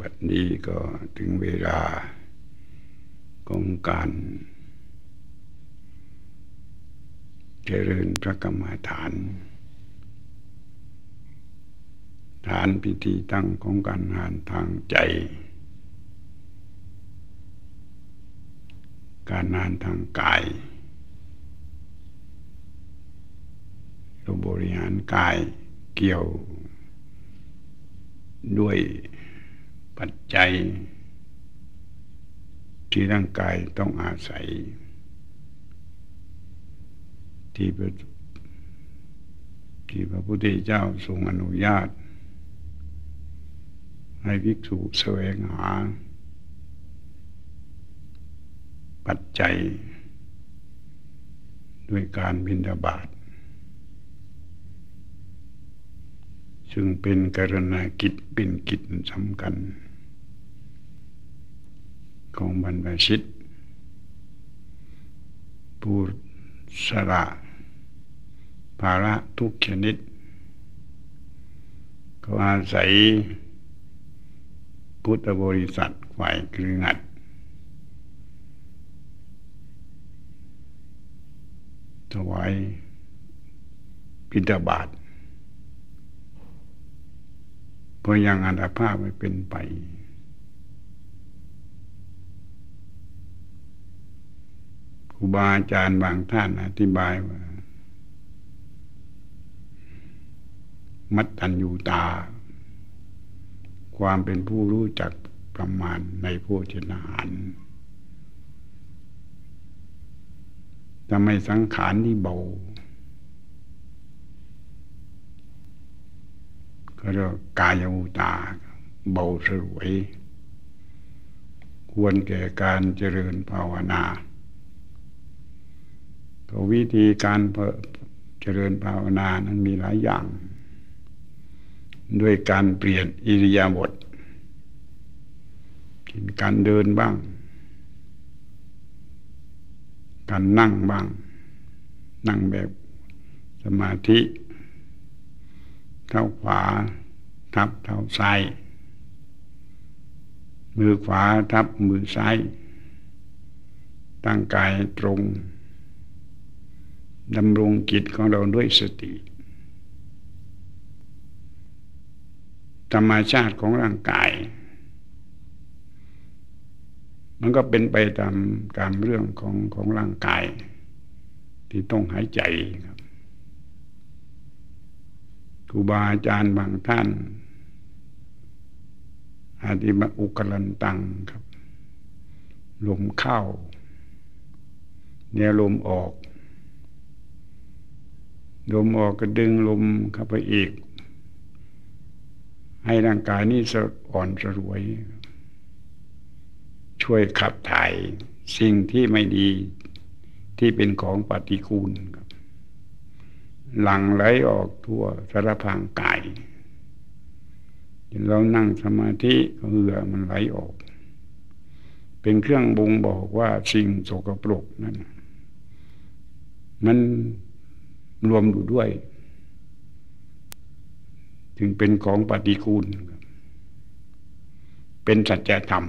บัดนี้ก็ถึงเวลาของการเจริญพระกรรมฐาน ฐานพิธีตั้งของการงานทางใจ การงานทางกายเราบริหารกายเกี่ยวด้วย ปัจจัย ที่ร่างกายต้องอาศัย ที่พระที่พระพุทธเจ้าทรงอนุญาต ให้ภิกษุแสวงหา ปัจจัย ด้วยการบินดาบาตซึ่งเป็นกรณากิจเป็นกิจสำคัญ ของบรรพชิต ผู้สละภาระทุกชนิด ก็อาศัยพุทธบริษัทฝ่ายคืงัด ถวายพิธบาทพราะยังอันภาพไม่เป็นไป ครูบาอาจารย์บางท่านอธิบายว่า มัดตันยูตา ความเป็นผู้รู้จักประมาณในโภชนาหารทำไมสังขารที่เบาเรียกกายอุตา เบาสวย ควรแก่การเจริญภาวนา ก็วิธีการเจริญภาวนานั้นมีหลายอย่าง ด้วยการเปลี่ยนอิริยาบถการเดินบ้าง การนั่งบ้าง นั่งแบบสมาธิเท้าขวา ทับเท้าซ้ายมือขวาทับมือซ้าย ตั้งกายตรง ดำรงจิตของเราด้วยสติ ธรรมชาติของร่างกาย มันก็เป็นไปตามตามเรื่องของของร่างกาย ที่ต้องหายใจครับครูบาอาจารย์บางท่านอาทิมาอุกลันตังครับ ลมเข้าเนี่ยลมออก ลมออกก็ดึงลมเข้าไปอีก ให้ร่างกายนี้สอ่อนสรวย ช่วยขับถ่ายสิ่งที่ไม่ดีที่เป็นของปฏิกูลหลังไหลออกทั่วสารพางกายเรานั่งสมาธิเหงื่อมันไหลออก เป็นเครื่องบ่งบอกว่าสิ่งโสกปรกนั่นมัน รวมอยู่ด้วยถึงเป็นของปฏิกูล เป็นสัจธรรม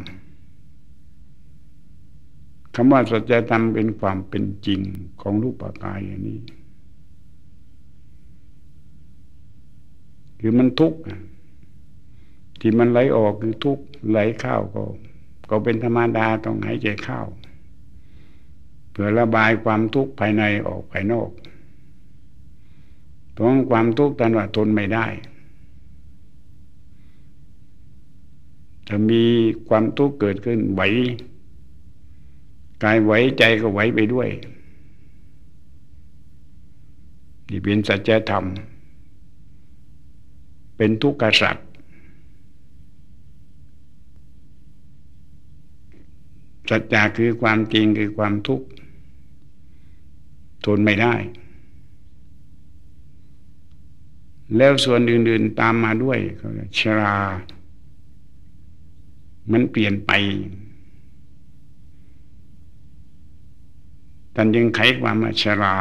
คำว่าสัจธรรมเป็นความเป็นจริงของรูปกายอันนี้คือมันทุกข์ที่มันไหลออกคือทุกข์ไหลเข้าก็ ก็เป็นธรรมดาต้องหายใจเข้าเพื่อระบายความทุกข์ภายในออกภายนอก เพราะความทุกข์ตันว่าทนไม่ได้ถ้ามีความทุกข์เกิดขึ้นไหวกายไหวใจก็ไหวไปด้วยนี่เป็นสัจธรรม เป็นทุกข์กสัตว์สัจจะคือความจริงคือความทุกข์ทนไม่ได้ แล้วส่วนอื่นๆตามมาด้วยเขาชรา มันเปลี่ยนไปท่านยังไขความว่าชรา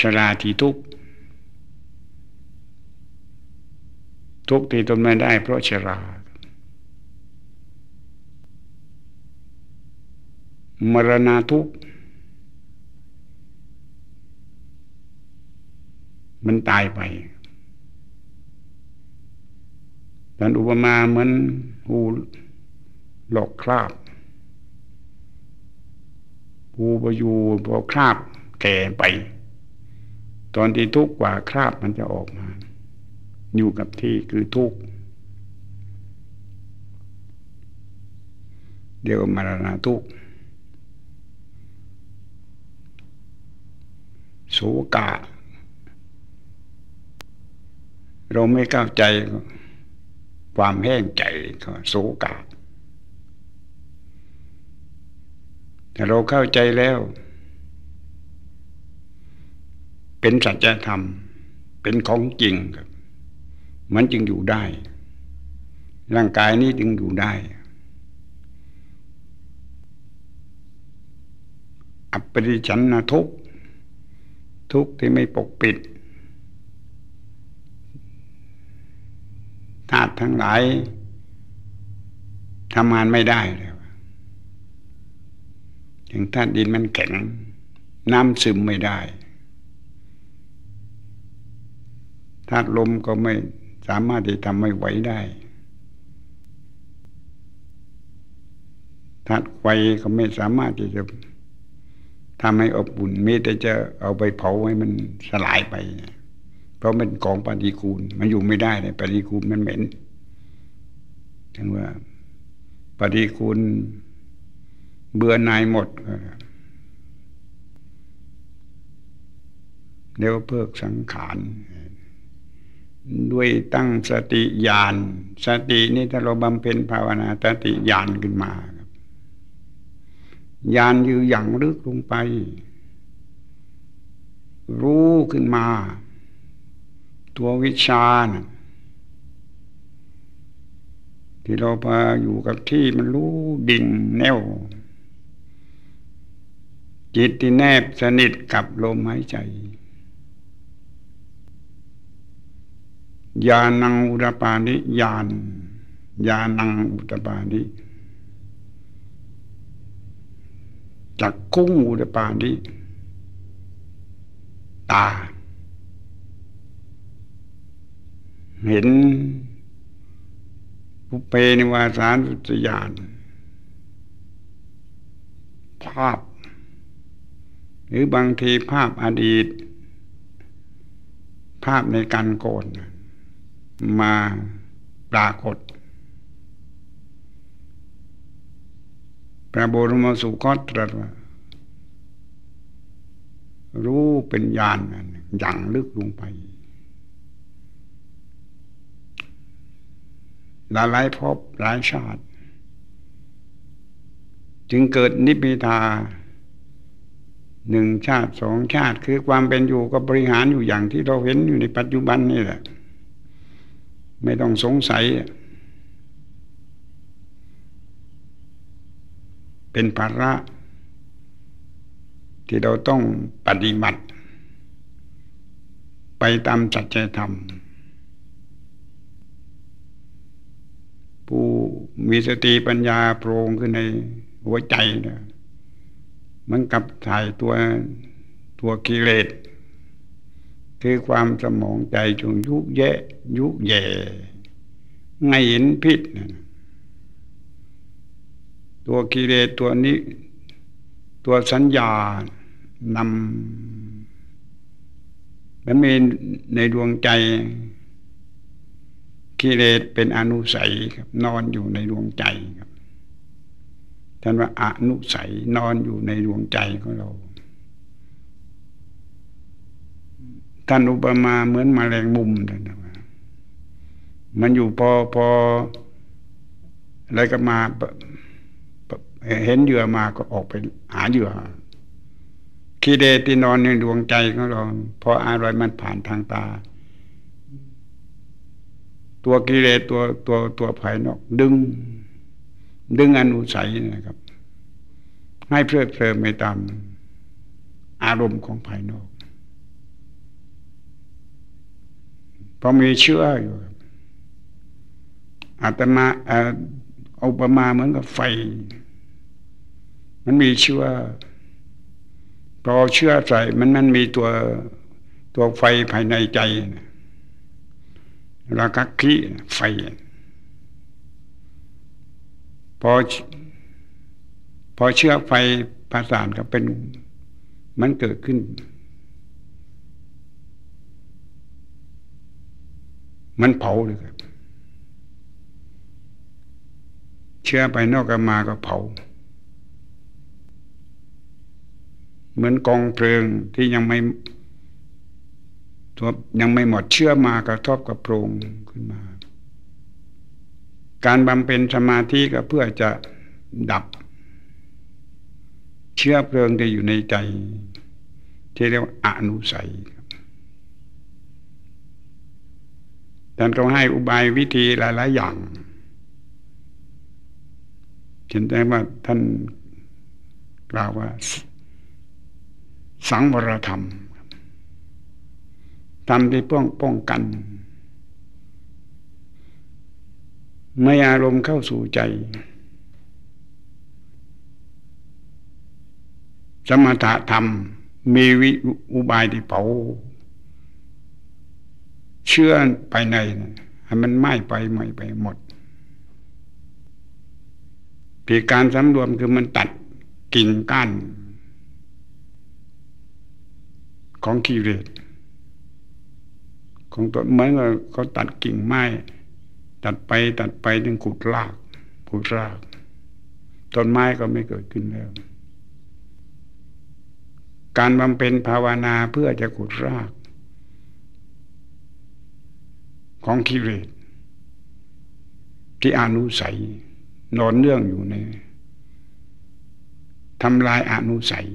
ชราที่ทุกข์ทุกข์ที่ทนไม่ได้ เพราะชรา มรณะทุกข์ มันตายไปท่านอุปมาเหมือนหูหลอกคราบหูปอยู่พอคราบแก่ไป ตอนที่ทุกข์กว่าคราบมันจะออกมา อยู่กับที่คือทุกข์เดี๋ยวมรณะทุกข์โสกะ เราไม่เข้าใจความแห้งใจก็โศกาแต่เราเข้าใจแล้ว เป็นสัจธรรม เป็นของจริงครับ มันจึงอยู่ได้ ร่างกายนี้จึงอยู่ได้ อัปปริชันนะทุกทุกที่ไม่ปกปิด ธาตุทั้งหลายทำงานไม่ได้เลยอย่างธาตุดินมันแข็ง น้ำซึมไม่ได้ธาตุลมก็ไม่สามารถที่ทำไม่ไหวได้ธาตุไฟก็ไม่สามารถที่จะทำให้อบอุ่นมีแต่จะเอาไปเผาให้มันสลายไปเพราะมันกองปฏิกูล มันอยู่ไม่ได้เลยปฏิกูลมันเหม็นถึงว่าปฏิกูลเบื่อนายหมดเดี๋ยวเพิกสังขารด้วยตั้งสติญาณสตินี่ถ้าเราบำเพ็ญภาวนาสติญาณขึ้นมาครับญาณอยู่อย่างลึกลงไป รู้ขึ้นมา ตัววิชานะที่เราพาอยู่กับที่มันรู้ดิ่งแนว จิตที่แนบสนิทกับลมหายใจยานังอุตปานิยานยานังอุตปานิจักคุ้งอุตปานิตา เห็นปุเปนิวาสารสุตยานภาพ หรือบางทีภาพอดีต ภาพในการโกนมาปรากฏพระบรมสุคตตรัสว่ารู้เป็นญาณอย่างลึกลงไป หลายหลายภพหลายชาติ จึงเกิดนิพพิทาหนึ่งชาติสองชาติคือความเป็นอยู่ก็บริหารอยู่อย่างที่เราเห็นอยู่ในปัจจุบันนี่แหละ ไม่ต้องสงสัย เป็นภาระ ที่เราต้องปฏิบัติ ไปตามจัจธรรม ผู้มีสติปัญญาโปร่งขึ้นในหัวใจเนี่ยมันกับถ่ายตัวตัวกิเลสคือความสมองใจจงยุแยะ ยุแย่ไงเห็นพิษตัวกิเลสตัวนี้ ตัวสัญญานำมันมีในดวงใจ กิเลสเป็นอนุสัยครับนอนอยู่ในดวงใจครับท่านว่าอนุสัยนอนอยู่ในดวงใจของเราท่านอุปมาเหมือนมแมลงมุมท่านว่ามันอยู่พอพออะไรก็มาเห็นเหยื่อมาก็ออกไปหาเหยื่อคีเดที่นอนในดวงใจของเราพออะไรมันผ่านทางตา ตัวกิเลสตัวตัวตัวภายนอก ดึง ดึงอนุสัยนะครับ ให้เพลิดเพลินไปตามอารมณ์ของภายนอกเพราะมีเชื่ออยู่อาตมาเอาประมาเหมือนกับไฟ มันมีเชื้อพอเชื่อใส่มันมันมีตัวตัวไฟภายในใจ รากักขีไฟ พอ พอเชื่อไฟประสานก็เป็นมันเกิดขึ้น มันเผาเลยครับ เชื่อไปนอกกมาก็เผา เหมือนกองเพลิงที่ยังไม่ ตัวยังไม่หมดเชื่อมากระทบกับโพรงขึ้นมา การบำเพ็ญสมาธิก็เพื่อจะดับ เชื้อเพลิงที่อยู่ในใจ ที่เรียกว่าอนุสัยท่านก็ให้อุบายวิธีหลาย ๆ อย่างเห็นได้ว่าท่านกล่าวว่า สังวรธรรม ทำที่ป้องป้องกัน ไม่อารมณ์เข้าสู่ใจ สมถะธรรม มีวิอุบายที่เผาเชื่อไปในให้มันไหม้ไปไหม้ไปหมดปีการสำรวมคือมันตัดกิ่งก้านของกิเลส ของต้นไม้เขาตัดกิ่งไม้ ตัดไปตัดไปถึงขุดรากขุดรากต้นไม้ก็ไม่เกิดขึ้นแล้ว การบำเพ็ญภาวนาเพื่อจะขุดราก ของกิเลสที่อนุสัยนอนเนื่องอยู่ในทำลายอนุสัย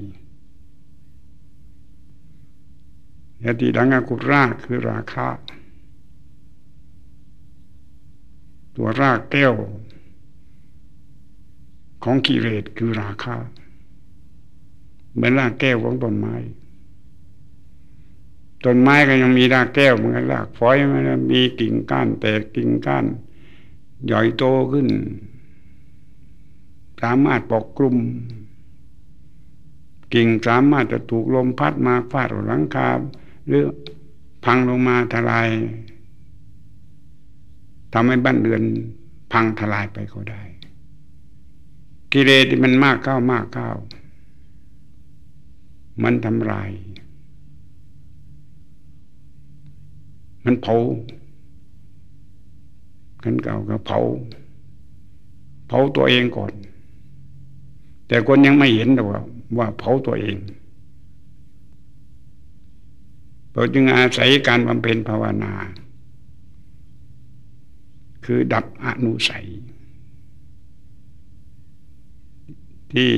ยติดังอกุรากคือราคะ ตัวรากแก้ว ของกิเลสคือราคะเหมือนรากแก้วของต้นไม้ต้นไม้ก็ยังมีรากแก้วเหมือนกันรากฝอยมันมีกิ่งก้านแตกกิ่งก้านใหญ่โตขึ้น สามารถปกกลุ่ม กิ่งสามารถจะถูกลมพัดมาฟาดหลังคา หรือพังลงมาทลายทำให้บ้านเรือนพังทลายไปก็ได้ กิเลสที่มันมากเข้ามากเข้า มันทำลาย มันเผาขันเก่าก็เผา เผาตัวเองก่อน แต่คนยังไม่เห็นหรอกว่าเผาตัวเอง เราจึงอาศัยการบำเพ็ญภาวนา คือดับอนุสัย ที่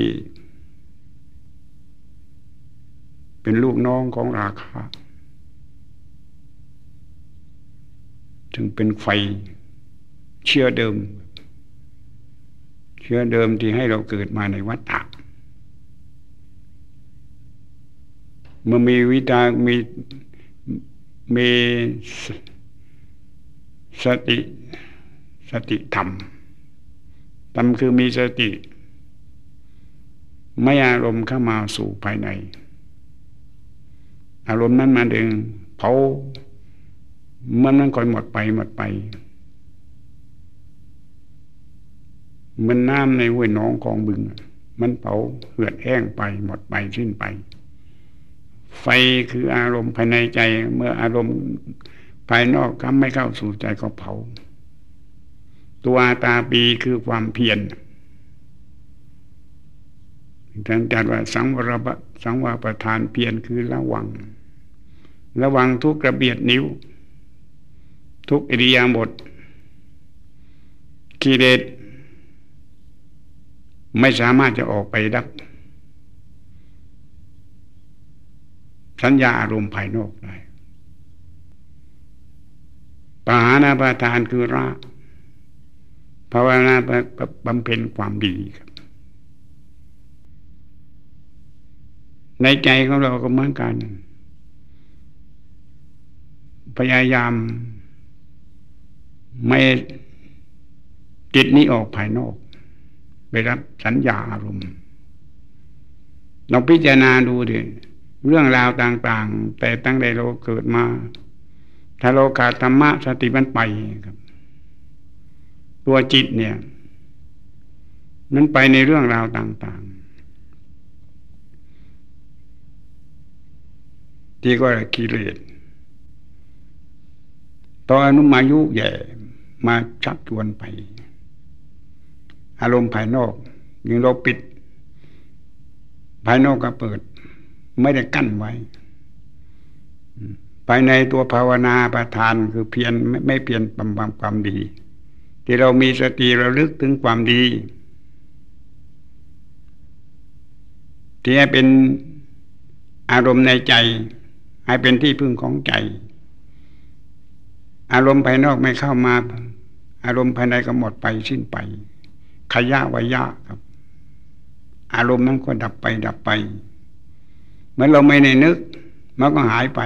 เป็นลูกน้องของราคาจึงเป็นไฟเชื่อเดิม เชื่อเดิมที่ให้เราเกิดมาในวัฏฏะเมื่อมีวิตามี มีสติสติธรรมธรรมคือมีสติ ไม่อารมณ์เข้ามาสู่ภายใน อารมณ์นั้นมาดึงเผามันมันค่อยหมดไปหมดไปมันน้ำในห้วยน้องของบึง มันเผาเหือดแห้งไปหมดไปสิ้นไป ไฟคืออารมณ์ภายในใจ เมื่ออารมณ์ภายนอกก็ไม่เข้าสู่ใจก็เผา ตัวตาปีคือความเพียรท่านจัดว่าสังวรบสังวาประธานเพียรคือระวัง ระวังทุกกระเบียดนิ้ว ทุกอิริยาบถกิเลสไม่สามารถจะออกไปดับ สัญญาอารมณ์ภายนอกได้ปหานาประทานคือระภาวนาบำเพ็ญความดีครับ ในใจของเราก็เหมือนกัน พยายามไม่จิตนี้ออกภายนอก ไปรับสัญญาอารมณ์ลองพิจารณาดูดิ เรื่องราวต่างๆ แต่ตั้งแต่เราเกิดมา ถ้าเราขาดธรรมะสติมันไปครับ ตัวจิตเนี่ย มันไปในเรื่องราวต่างๆ ที่ก็กิเลสตอนนุมายุแย่มาชักชวนไป อารมณ์ภายนอกยังเราปิด ภายนอกก็เปิด ไม่ได้กั้นไว้ภายในตัวภาวนาประทานคือเพียรไม่ไม่เพียรบำบังความดี ที่เรามีสติระลึกถึงความดี ที่ให้เป็นอารมณ์ในใจ ให้เป็นที่พึ่งของใจ อารมณ์ภายนอกไม่เข้ามา อารมณ์ภายในก็หมดไปสิ้นไป ขยะวยะครับ อารมณ์นั้นก็ดับไปดับไป เหมือนเราไม่ในนึก มันก็หายไป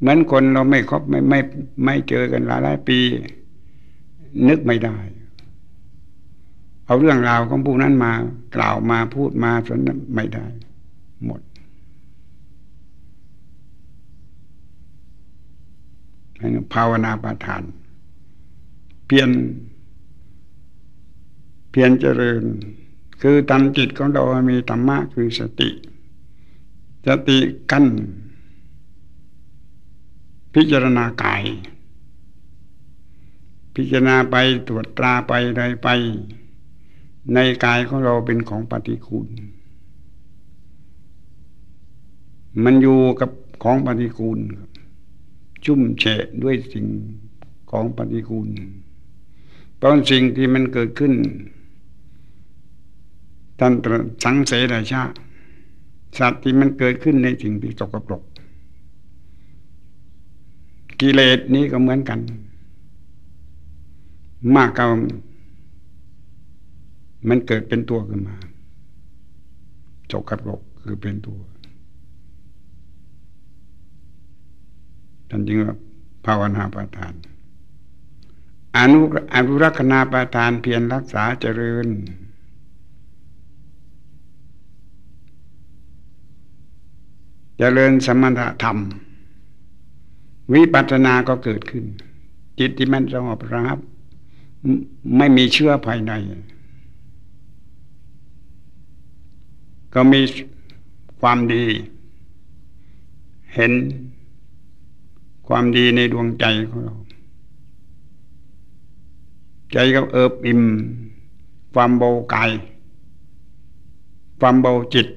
เหมือนคนเราไม่คบไม่ไม่ไม่เจอกันหลายหลายปี นึกไม่ได้ เอาเรื่องราวของผู้นั้นมากล่าวมาพูดมาสนไม่ได้ หมดภาวนาประทาน เพียน เพียนเจริญ คือทำจิตของเรามีธรรมะคือสติ สติกั้นพิจารณากาย พิจารณาไปตรวจตราไปอะไรไป ในกายของเราเป็นของปฏิคูล มันอยู่กับของปฏิคูล ชุ่มแฉะด้วยสิ่งของปฏิกูลตอนสิ่งที่มันเกิดขึ้นตันตรสังเสดชา สัตว์ที่มันเกิดขึ้นในสิ่งที่ตกกระปรกกิเลสนี้ก็เหมือนกัน มากกับมันเกิดเป็นตัวขึ้นมาจกกระปรกคือเป็นตัวท่านจึงว่าภาวนาประทาน อนุอนุรักษณาประทานเพียรรักษาเจริญ จเจริญสมถธรรม วิปัสสนาก็เกิดขึ้น จิตที่มันสงบระงับ ไม่มีเชื่อภายใน ก็มีความดี เห็นความดีในดวงใจของเรา ใจก็เอิบอิ่ม ความเบากาย ความเบาจิต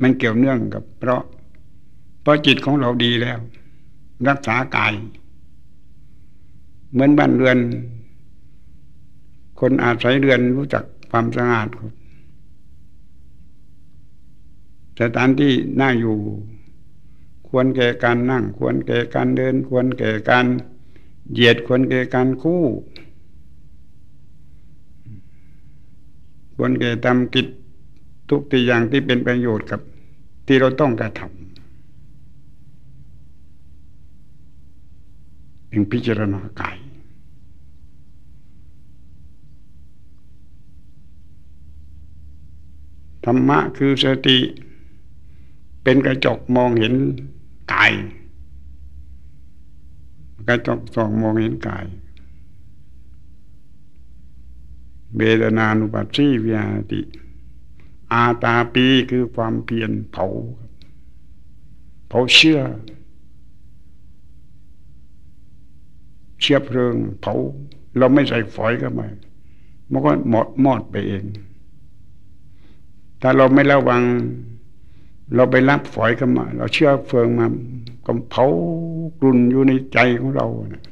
มันเกี่ยวเนื่องกับ เพราะ เพราะจิตของเราดีแล้ว รักษากาย เหมือนบ้านเรือน คนอาศัยเรือนรู้จักความสะอาดสถานที่น่าอยู่ ควรแก่การนั่ง ควรแก่การเดิน ควรแก่การเหยียดควรแก่การคู่ ควรแก่ทำกิจทุกที่อย่างที่เป็นประโยชน์กับ ที่เราต้องกระทำ ถึงพิจารณากาย ธรรมะคือสติ เป็นกระจกมองเห็นกาย กระจกส่องมองเห็นกายเบดนานุปัสสีวิหาติ อาตาปีคือความเพียรเผา เผาเชื่อ เชื้อเพลิงเผาเราไม่ใส่ฝอยเข้าไปมันก็หมดมอดไปเอง ถ้าเราไม่ระวัง เราไปรับฝอยกันมา เราเชื่อเฟืองมาก็เผากลุ่นอยู่ในใจของเรานะ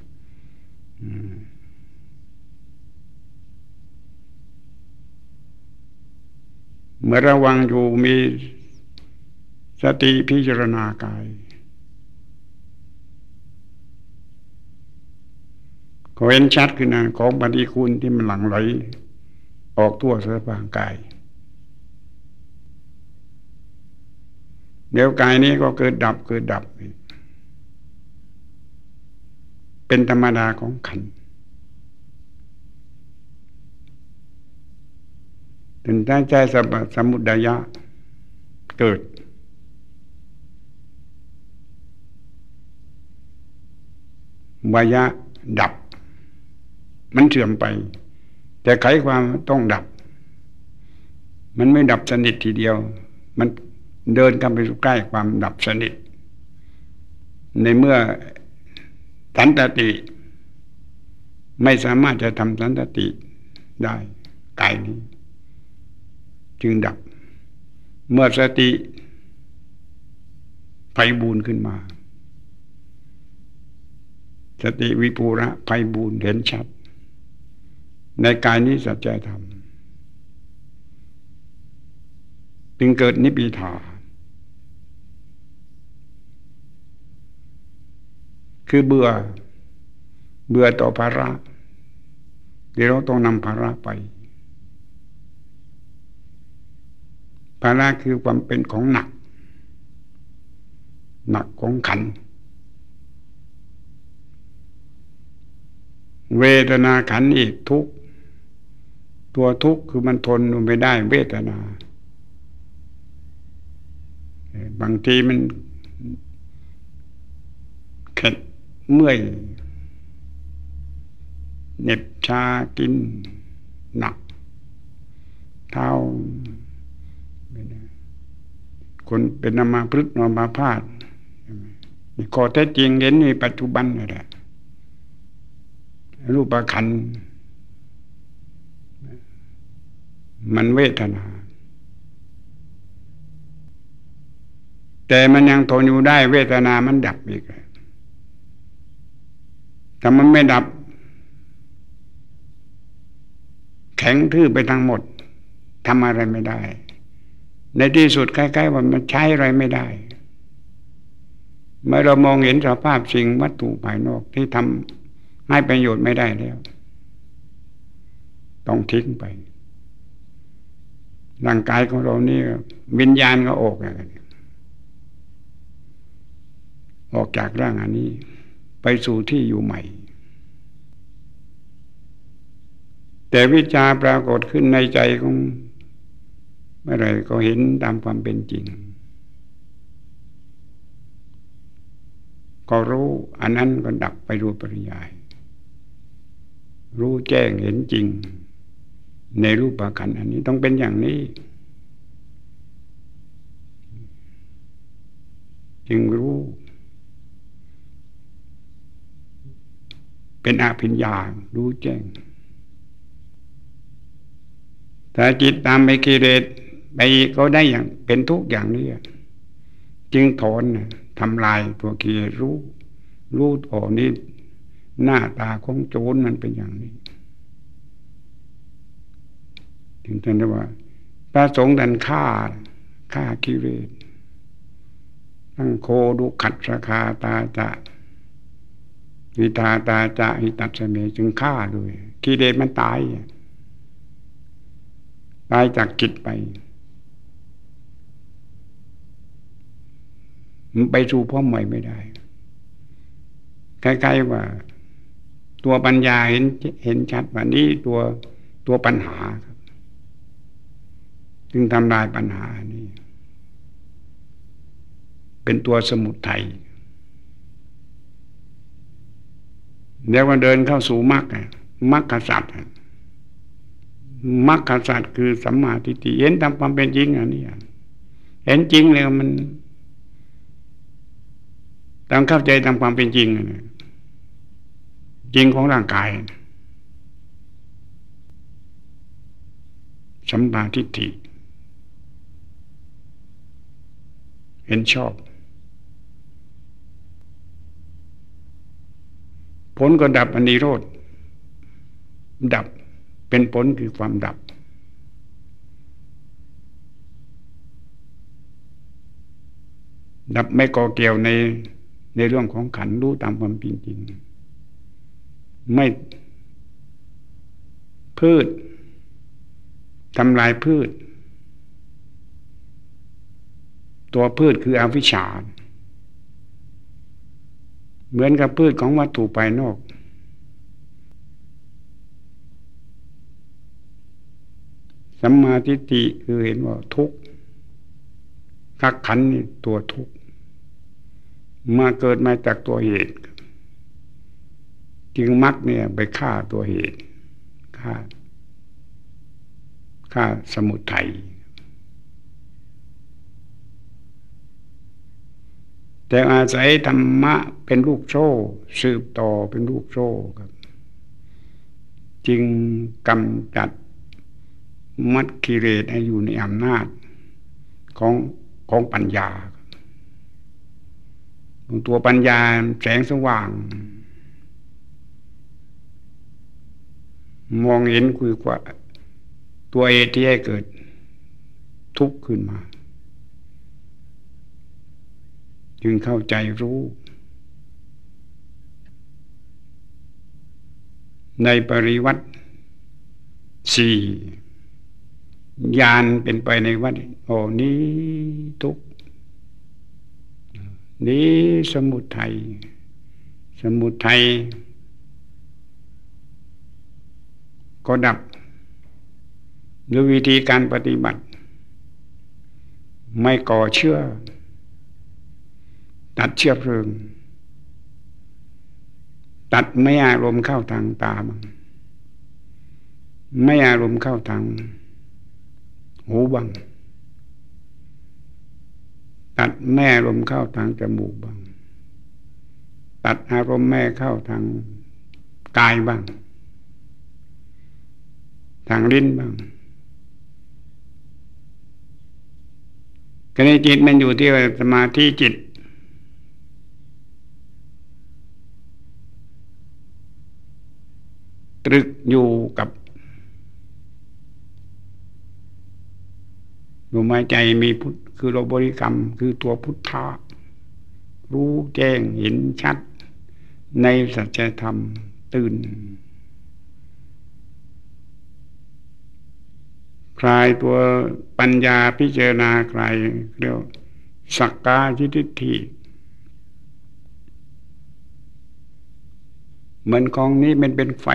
เมื่อระวังอยู่มีสติพิจารณากาย ก็เห็นชัดขึ้นนะของปฏิคุณที่มันหลั่งไหล ออกทั่วสารพางกาย เดี๋ยวกายนี้ก็เกิดดับเกิดดับ เป็นธรรมดาของขันถึงตั้งใจสมุดายะเกิดวายะดับ มันเสื่อมไป แต่ไขความต้องดับ มันไม่ดับสนิททีเดียว มันเดินกันไปสู่ใกล้ความดับสนิท ในเมื่อสันตติ ไม่สามารถจะทำสันตติได้กายนี้ จึงดับ เมื่อสติไฟบูนขึ้นมา สติวิปูระไพบูรเห็นชัด ในกายนี้สัจจะธรรมจึงเกิดนิพิทา คือเบื่อ เบื่อต่อภาระเดี๋ยวเราต้องนำภาระไปภาระคือความเป็นของหนัก หนักของขัน เวทนาขันอีกทุก ตัวทุกข์คือมันทนไม่ได้เวทนา บางทีมันเข็ดเมื่อยเหน็บชากินหนัก เท้าคนเป็นนามาพฤกนมาพาดนี่ข้อแท้จริงเห็นในปัจจุบันนี่แหละรูปขัน มันเวทนา แต่มันยังทนอยู่ได้เวทนามันดับอีกแต่มันไม่ดับ แข็งทื่อไปทั้งหมดทำอะไรไม่ได้ ในที่สุดใกล้ๆว่ามันใช้อะไรไม่ได้ เมื่อเรามองเห็นสภาพสิ่งวัตถุภายนอกที่ทำให้ประโยชน์ไม่ได้แล้ว ต้องทิ้งไป ร่างกายของเรานี่วิญญาณก็ออกอะไออกจากร่างอันนี้ ไปสู่ที่อยู่ใหม่ แต่วิชาปรากฏขึ้นในใจของเมื่อไรก็เห็นตามความเป็นจริง ก็รู้อันนั้นก็ดับไปดูปริยาย รู้แจ้งเห็นจริง ในรูปขันอันนี้ต้องเป็นอย่างนี้ จึงรู้ เป็นอาภิญญารู้แจ้งถ้าจิตตามไปกิเลสไปก็ได้อย่างเป็นทุกอย่างนี้จึงถอนทำลายตัวกิเลสรู้ รู้โอนี่หน้าตาของโจรมันเป็นอย่างนี้ ถึงท่านว่า พระสงฆ์ดันฆ่าฆ่ากิเลสทั้งโคดุขัดสคาตาจะวิตาตาจะหิตัดเสมจึงฆ่าด้วยกิเลสมันตายตายจากจิตไป มันไปสู่พ่อใหม่ไม่ได้ใกล้ๆว่า ตัวปัญญาเห็นเห็นชัดว่านี้ตัวตัวปัญหา จึงทำลายปัญหานี้ เป็นตัวสมุทัยเดี๋ยวว่าเดินเข้าสู่มรรคมรรคสัตว์มรรคสัตว์คือสัมมาทิฏฐิเห็นตามความเป็นจริงอันนี้เห็นจริงเลยมันตามเข้าใจตามความเป็นจริงจริงของร่างกายสัมมาทิฏฐิ เห็นชอบ ผลก็ดับอนิโรธ ดับเป็นผลคือความดับ ดับไม่ก่อเกี่ยวในในเรื่องของขันรู้ตามความจริงจริง ไม่พืชทำลายพืช ตัวพืชคืออวิชชา เหมือนกับพืชของวัตถุภายนอก สัมมาทิฏฐิคือเห็นว่าทุกข์ขักขันนี่ตัวทุกข์มาเกิดมาจากตัวเหตุ จึงมักเนี่ยไปฆ่าตัวเหตุฆ่าฆ่าสมุทัย แต่อาศัยธรรมะเป็นลูกโซ่ สืบต่อเป็นลูกโซ่ครับ จึงกำจัดมัดกิเลสให้อยู่ในอำนาจของของปัญญาตัวปัญญาแสงสว่าง มองเห็นคือว่า ตัวเอที่ให้เกิด ทุกข์ขึ้นมา จึงเข้าใจรู้ ในปริวัติสี่ญาณเป็นไปในวัดโอ้นี้ทุกนี้สมุทัยสมุทัยก็ดับด้วยวิธีการปฏิบัติ ไม่ก่อเชื่อ ตัดเชื้อเพลิง ตัดไม่อารมณ์เข้าทางตาบ้างไม่อารมณ์เข้าทางหูบ้างตัดแม่ลมเข้าทางจมูกบ้าง ตัดอารมณ์แม่เข้าทางกายบ้าง ทางลิ้นบ้างกรณีจิตมันอยู่ที่สมาธิจิต ตรึกอยู่กับลมหายใจมีพุทธคือเราบริกรรมคือตัวพุทธะรู้แจ้งเห็นชัด ในสัจธรรมตื่น คลายตัวปัญญาพิจารณาคลายเรียกสักกาทิฏฐิ เหมือนของนี้มันเป็นไฟ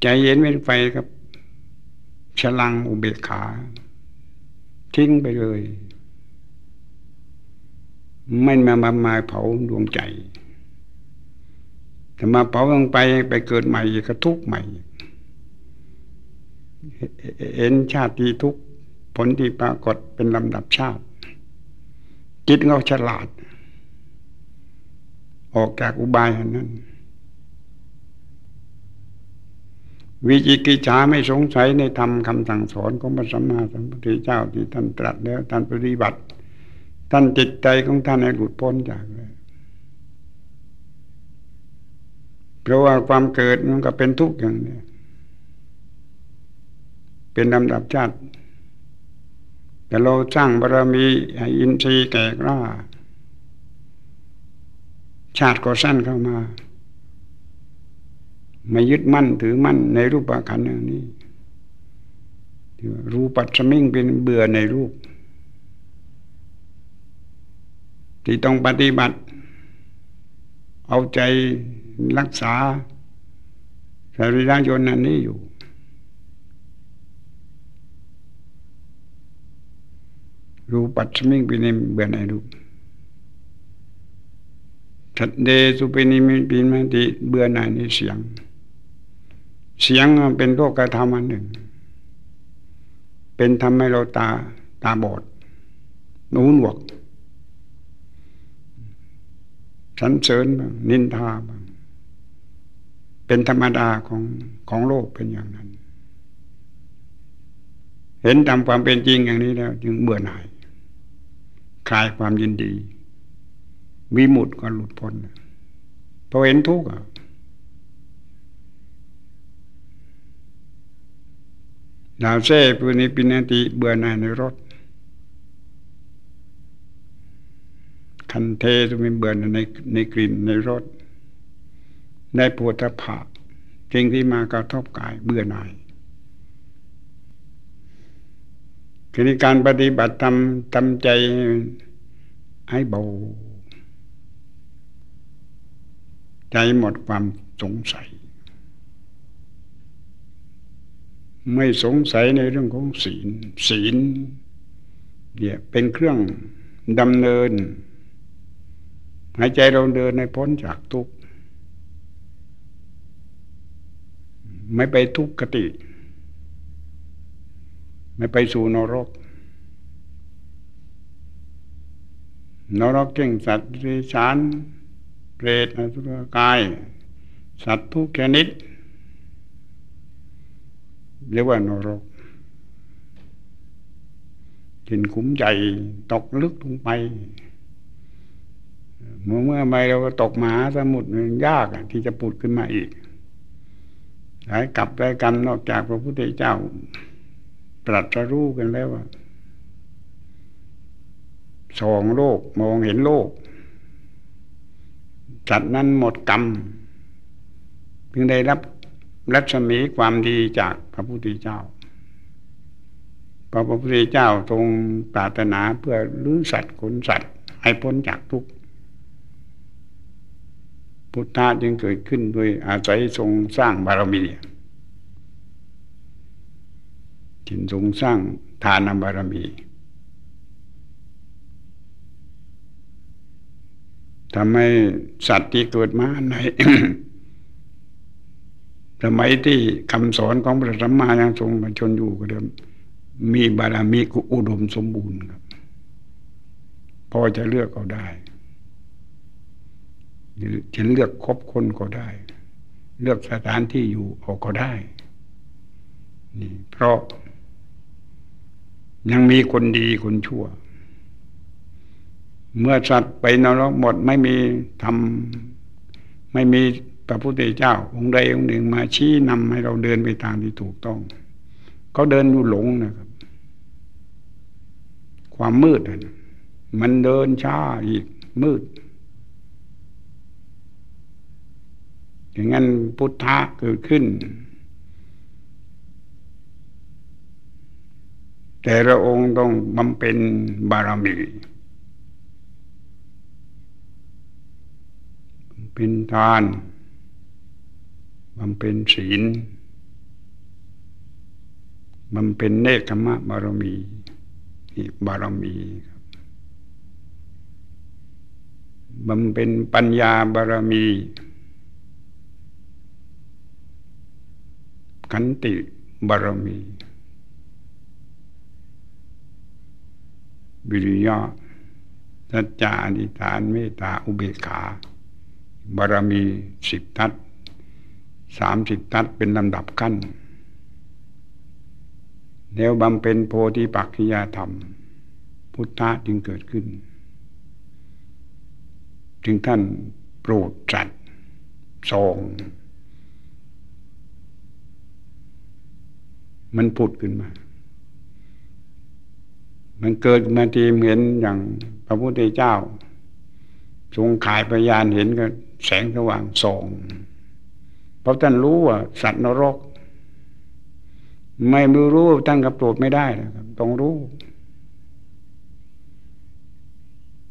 ใจเย็นเป็นไฟครับฉลังอุเบกขา ทิ้งไปเลย ไม่มามามาเผาดวงใจถ้ามาเผาลงไปไปเกิดใหม่ก็ทุกใหม่ เห็นชาติทุกผลที่ปรากฏเป็นลำดับชาติ จิตเราฉลาด ออกจากอุบายนั้น วิจิกิจฉาไม่สงสัยในธรรมคำสั่งสอนของพระสัมมาสัมพุทธเจ้าที่ท่านตรัสแล้วท่านปฏิบัติ ท่านจิตใจของท่านให้หลุดพ้นจากเลยเพราะว่าความเกิดมันก็เป็นทุกข์อย่างนี้เป็นลำดับชาติแต่เราสร้างบารมีให้อินทรีย์แก่กล้า ชาติก็สั้นเข้ามา ไม่ยึดมั่นถือมั่นในรูปขันธ์อย่างนี้รูปัสมิงเป็นเบื่อในรูป ที่ต้องปฏิบัติ เอาใจรักษาสรีระยนนันนี้อยู่ รูปัสมิงเป็นเบื่อในรูป ทัดเดสุเปนิมิปินมติเบื่อในในเสียง เสียงเป็นโลกธรรมอันหนึ่ง เป็นทำให้เราตาตาบอดหูหนวกสันเสริญบ้างนินทาบ้างเป็นธรรมดาของของโลกเป็นอย่างนั้น เห็นตามความเป็นจริงอย่างนี้แล้ว จึงเบื่อหน่ายคลายความยินดี วิมุตต์ก็หลุดพ้นพอเห็นทุกข์ดาวเซ่ปุณิปินาติเบื่อหน่ายในรถ คันเทจะมีเบื่อในในกลิ่นในรถในปวดผะจริงที่มากระทบกายเบื่อหน่ายคือในการปฏิบัติทำทำใจให้เบา ใจหมดความสงสัย ไม่สงสัยในเรื่องของศีล ศีลเนี่ยเป็นเครื่องดำเนิน หายใจเราเดินในพ้นจากทุกข์ไม่ไปทุกขติ ไม่ไปสู่นรกนรกเก่งสัตว์ดิฉาน เปรตอสุรกาย สัตว์ทุกชนิดเรียกว่านรกกินขุมใจตกลึกลงไป เมื่อเมื่อไม่เราก็ตกหมาสมุทรมันยากที่จะปุดขึ้นมาอีกหลายกลับได้กันนอกจากพระพุทธเจ้า ตรัสรู้กันแล้วว่าสองโลกมองเห็นโลก จัดนั้นหมดกรรมเพียงได้รับรัศมีความดีจากพระพุทธเจ้าพระพุทธเจ้าทรงปรารถนาเพื่อลื้อสัตว์ขนสัตว์ให้พ้นจากทุกข์พุทธะจึงเกิดขึ้นโดยอาศัยทรงสร้างบารมีจึงทรงสร้างทานบารมี ทำให้สัตว์ที่เกิดมาในสมัยที่คำสอนของพระสัมมายังทรงมาชนอยู่ก็เดิมมีบารมีกุอุดมสมบูรณ์ครับ พอจะเลือกเอาได้หรือฉันเลือกคบคนก็ได้ เลือกสถานที่อยู่เอาก็ได้นี่เพราะยังมีคนดีคนชั่ว เมื่อสัตว์ไปนรกหมดไม่มีทำไม่มีพระพุทธเจ้า องค์ใดองค์หนึ่งมาชี้นำให้เราเดินไปทางที่ถูกต้องเขาเดินอยู่หลงนะครับ ความมืดมันเดินช้าอีกมืด อย่างนั้นพุทธะเกิดขึ้น แต่ละองค์ต้องบำเพ็ญบารมี เป็นทานบำเพ็ญศีลบำเพ็ญเนคขมะบารมีอีกบารมีครับบำเพ็ญปัญญาบารมี ขันติบารมีวิริยะสัจจาอธิฐานเมตตาอุเบกขา บารมีสิบทัศสามสิบทัศเป็นลำดับขั้น แล้วบำเพ็ญโพธิปักขิยธรรม พุทธะจึงเกิดขึ้นถึงท่านโปรดจัดทรงมันผุดขึ้นมา มันเกิดมาทีเห็นอย่างพระพุทธเจ้า ทรงขายพยานเห็นก็ แสงสว่างส่องเพราะท่านรู้ว่าสัตว์นรก ไม่มรู้ท่านก็โปรดไม่ได้นะครับต้องรู้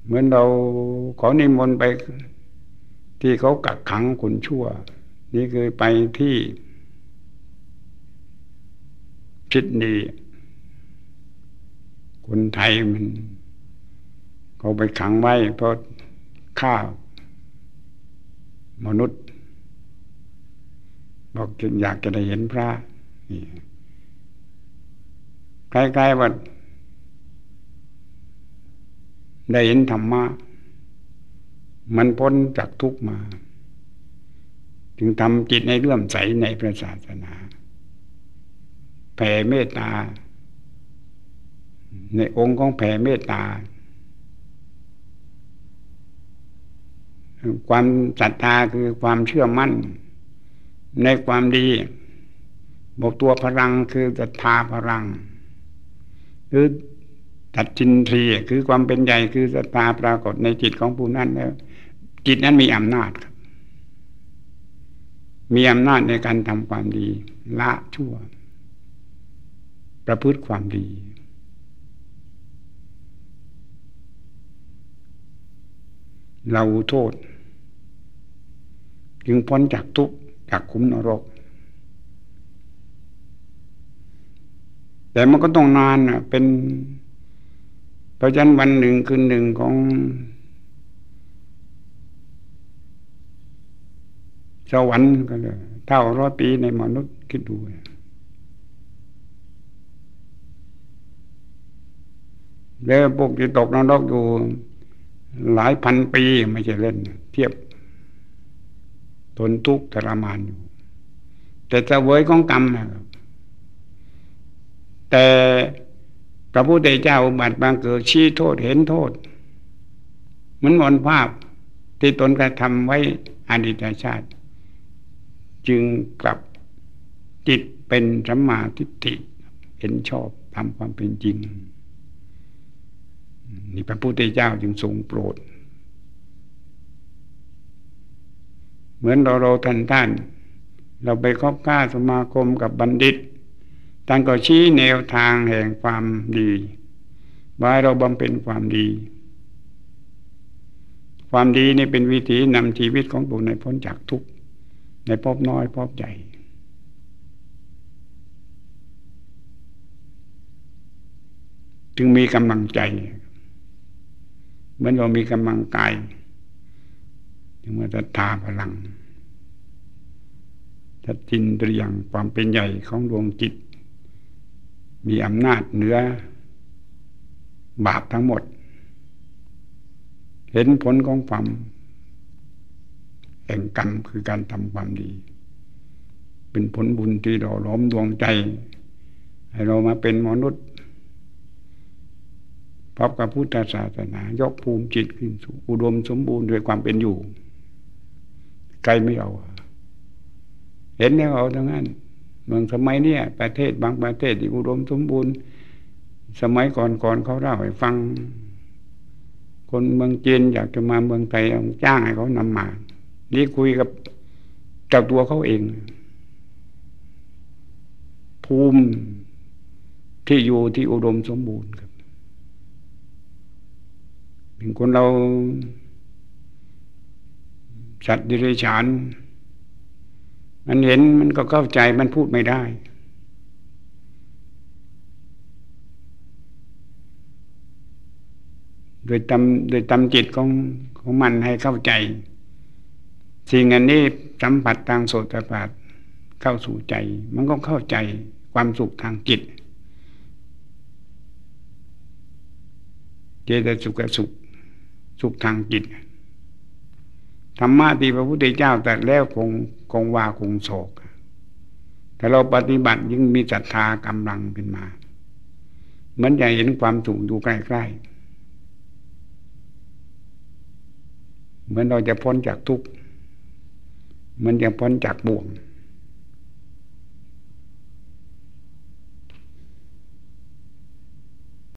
เหมือนเราขอนิมนต์ไป ที่เขากักขังคนชั่ว นี่คือไปที่คิดดีคนไทยมัน เขาไปขังไว้เพราะฆ่า มนุษย์ บอกอยากจะได้เห็นพระนี่ใกล้ๆว่าได้เห็นธรรมะมันพ้นจากทุกมา จึงทำจิตในเลื่อมใสในพระศาสนาแผ่เมตตา ในองค์ของแผ่เมตตา ความศรัทธาคือความเชื่อมั่น ในความดีบอกตัวพลังคือศรัทธาพลัง คือตัดจินทรีคือความเป็นใหญ่คือศรัทธาปรากฏในจิตของผู้นั้นแล้วจิตนั้นมีอำนาจครับ มีอำนาจในการทำความดี ละชั่ว ประพฤติความดี เราโทษ จึงพ้นจากทุกข์จากคุ้มนรก แต่มันก็ต้องนานอะ เป็นเพราะฉะนั้นวันหนึ่งคืนหนึ่งของสวรรค์ก็เลยเท่าร้อยปีในมนุษย์คิดดู แล้วพวกที่ตกนรกอยู่ หลายพันปีไม่ใช่เล่น เทียบทนทุกข์ทรมานอยู่ แต่จะเวยของกรรมนะครับแต่พระพุทธเจ้าบัตรบางเกิดชี้โทษเห็นโทษ เหมือนมนภาพที่ตนกระทำไว้อดีตชาติ จึงกลับจิตเป็นสัมมาทิฏฐิเห็นชอบทำความเป็นจริง นี่พระพุทธเจ้าจึงทรงโปรด เหมือนเราเราท่านท่าน เราไปคบค้าสมาคมกับบัณฑิตท่านก็ชี้แนวทางแห่งความดีว่าเราบำเพ็ญความดี ความดีนี่เป็นวิธีนำชีวิตของตัวในพ้นจากทุกข์ในพบน้อยพบใหญ่จึงมีกำลังใจ เหมือนเรามีกำลังกายถึงมาจะทาพลังจะจินตรียงความเป็นใหญ่ของดวงจิต มีอำนาจเหนือบาปทั้งหมด เห็นผลของความแห่งกรรมคือการทำความดี เป็นผลบุญที่เราล้อมดวงใจ ให้เรามาเป็นมนุษย์ พบกับพุทธศาสนา ยกภูมิจิตขึ้นสู่อุดมสมบูรณ์ด้วยความเป็นอยู่ใครไม่เอา เห็นแล้วเอาทั้งนั้นเมืองสมัยเนี้ยประเทศบางประเทศที่อุดมสมบูรณ์ สมัยก่อนก่อนเขาเล่าให้ฟัง คนเมืองจีนอยากจะมาเมืองไทยเอาจ้างให้เขานำมา นี่คุยกับเจ้าตัวเขาเอง ภูมิที่อยู่ที่อุดมสมบูรณ์ เป็นคนเราสัตว์ดิเรกชันมันเห็นมันก็เข้าใจมันพูดไม่ได้ โดยตำโดยตำจิตของของมันให้เข้าใจ สิ่งอันนี้สัมผัสทางโสตประสาทเข้าสู่ใจ มันก็เข้าใจความสุขทางจิต เจตสุขสุข สุขทางจิตธรรมะที่พระพุทธเจ้าแต่แล้วคงคงว่าคงโศก แต่เราปฏิบัติยิ่งมีศรัทธากำลังขึ้นมาเหมือนจะเห็นความสุขอยู่ใกล้ๆ เหมือนเราจะพ้นจากทุกข์มันจะพ้นจากบ่วง